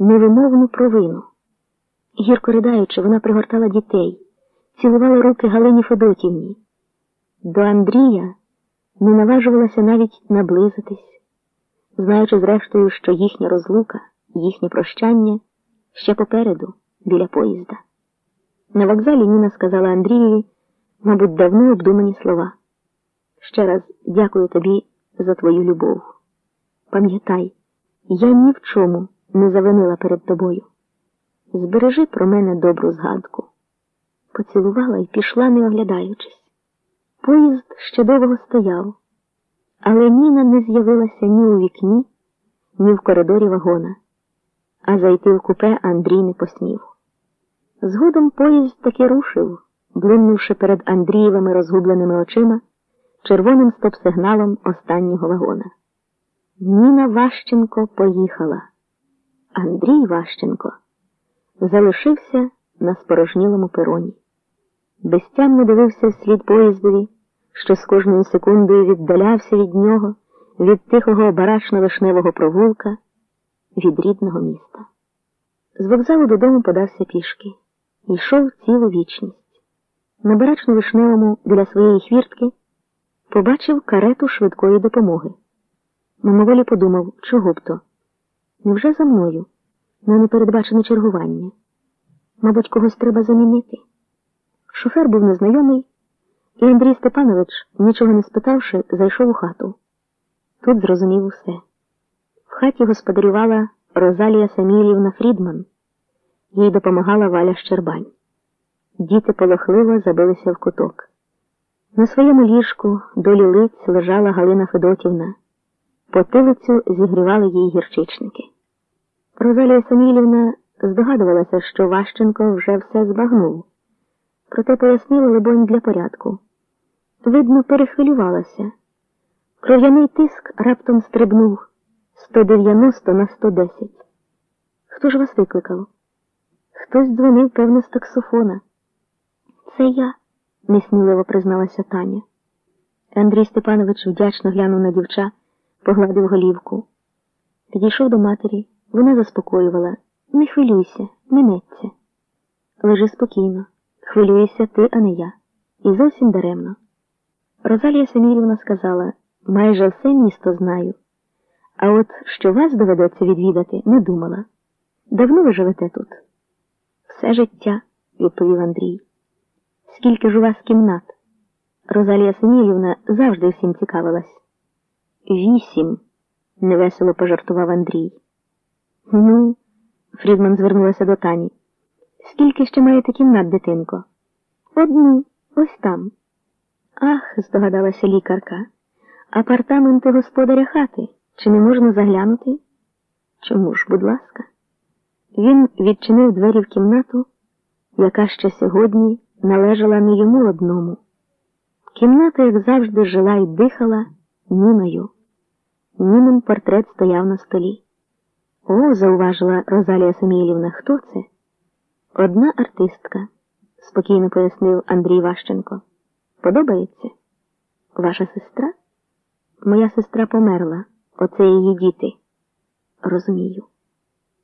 невимовну провину. Гірко ридаючи, вона пригортала дітей, цілувала руки Галині Федотівні. До Андрія не наважувалася навіть наблизитись, знаючи, зрештою, що їхня розлука, їхнє прощання ще попереду, біля поїзда. На вокзалі Ніна сказала Андрієві, мабуть, давно обдумані слова. Ще раз дякую тобі за твою любов. Пам'ятай, я ні в чому не завинила перед тобою. Збережи про мене добру згадку. Поцілувала і пішла, не оглядаючись. Поїзд ще довго стояв, але Ніна не з'явилася ні у вікні, ні в коридорі вагона, а зайти в купе Андрій не посмів. Згодом поїзд таки рушив, блимнувши перед Андрієвими розгубленими очима червоним стоп-сигналом останнього вагона. Ніна Ващенко поїхала. Андрій Ващенко залишився на спорожнілому пероні. Безтямно дивився вслід поїздові, що з кожною секундою віддалявся від нього, від тихого барачно-вишневого провулка, від рідного міста. З вокзалу додому подався пішки йшов цілу вічність. На барачно-вишневому біля своєї хвіртки побачив карету швидкої допомоги. Мимоволі подумав, чого б то? Невже за мною? На непередбачене чергування. Мабуть, когось треба замінити. Шофер був незнайомий, і Андрій Степанович, нічого не спитавши, зайшов у хату. Тут зрозумів усе. В хаті господарювала Розалія Самілівна Фрідман, їй допомагала Валя Щербань. Діти полохливо забилися в куток. На своєму ліжку долі лиць лежала Галина Федотівна. Потилицю зігрівали їй гірчичники. Розалія Самілівна здогадувалася, що Ващенко вже все збагнув, проте пояснила, либонь, для порядку. Видно, перехвилювалася. Кров'яний тиск раптом стрибнув 190 на 110. Хто ж вас викликав? Хтось дзвонив, певно, з таксофона. Це я, несміливо призналася Таня. Андрій Степанович вдячно глянув на дівча, погладив голівку. Підійшов до матері, вона заспокоювала. Не хвилюйся, минеться. Лежи спокійно, хвилюєшся ти, а не я. І зовсім даремно. Розалія Самілівна сказала майже все місто знаю. А от що вас доведеться відвідати, не думала. Давно ви живете тут? Все життя, відповів Андрій. Скільки ж у вас кімнат? Розалія Самілівна завжди всім цікавилась. Вісім, невесело пожартував Андрій. Ну, Фрідман звернулася до Тані. Скільки ще маєте кімнат, дитинко? Одну, ось там. Ах, здогадалася лікарка. Апартаменти господаря хати. Чи не можна заглянути? Чому ж, будь ласка? Він відчинив двері в кімнату, яка ще сьогодні належала не йому одному. Кімната, як завжди, жила і дихала Ніною. Нінин портрет стояв на столі. О, зауважила Розалія Саміїлівна, хто це? Одна артистка, спокійно пояснив Андрій Ващенко. Подобається? Ваша сестра? Моя сестра померла. Оце її діти. Розумію.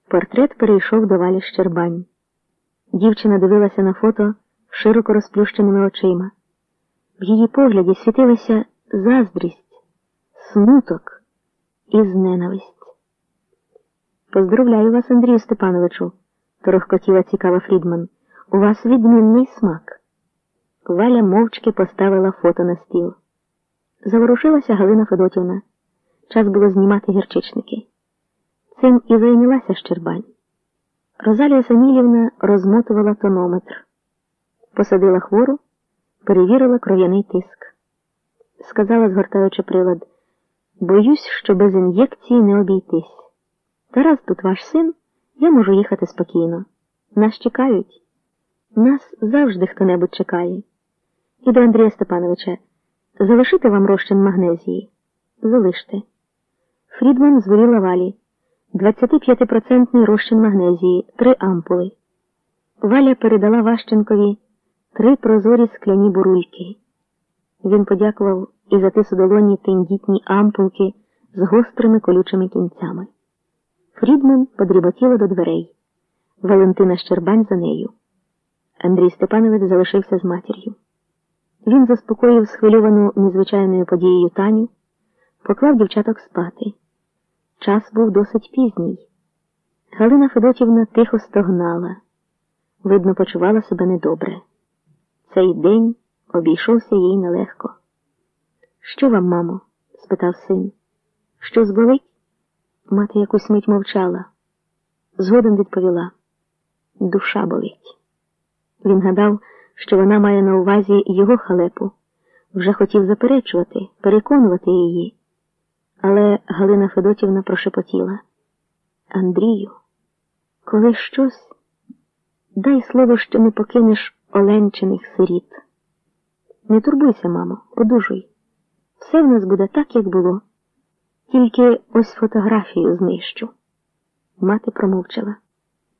Портрет перейшов до валі Щербань. Дівчина дивилася на фото широко розплющеними очима. В її погляді світилася заздрість, смуток і ненависть. Поздравляю вас, Андрію Степановичу, торохкотіла цікава Фрідман. У вас відмінний смак. Валя мовчки поставила фото на стіл. Заворушилася Галина Федотівна. Час було знімати гірчичники. Цим і зайнялася Щербань. Розалія Самілівна розмотувала тонометр, посадила хвору, перевірила кров'яний тиск. Сказала, згортаючи прилад, боюсь, що без ін'єкції не обійтись. Тараз тут ваш син, я можу їхати спокійно. Нас чекають. Нас завжди хто небудь чекає. І до Андрія Степановича залишити вам розчин магнезії? Залиште. Фрідман звеліла валі. 25% розчин магнезії, три ампули. Валя передала Ващенкові три прозорі скляні бурульки. Він подякував і затис у долоні тендітні ампулки з гострими колючими кінцями. Фрідман подріботіла до дверей. Валентина Щербань за нею. Андрій Степанович залишився з матір'ю. Він заспокоїв схвильовану незвичайною подією Таню, поклав дівчаток спати. Час був досить пізній. Галина Федотівна тихо стогнала. Видно, почувала себе недобре. Цей день обійшовся їй нелегко. Що вам, мамо? спитав син. Що зболить? Мати якусь мить мовчала. Згодом відповіла душа болить. Він гадав, що вона має на увазі його халепу, вже хотів заперечувати, переконувати її. Але Галина Федотівна прошепотіла Андрію, коли щось, дай слово, що не покинеш Оленчиних сиріт. Не турбуйся, мамо, одужуй. Все в нас буде так, як було. Тільки ось фотографію знищу. Мати промовчала.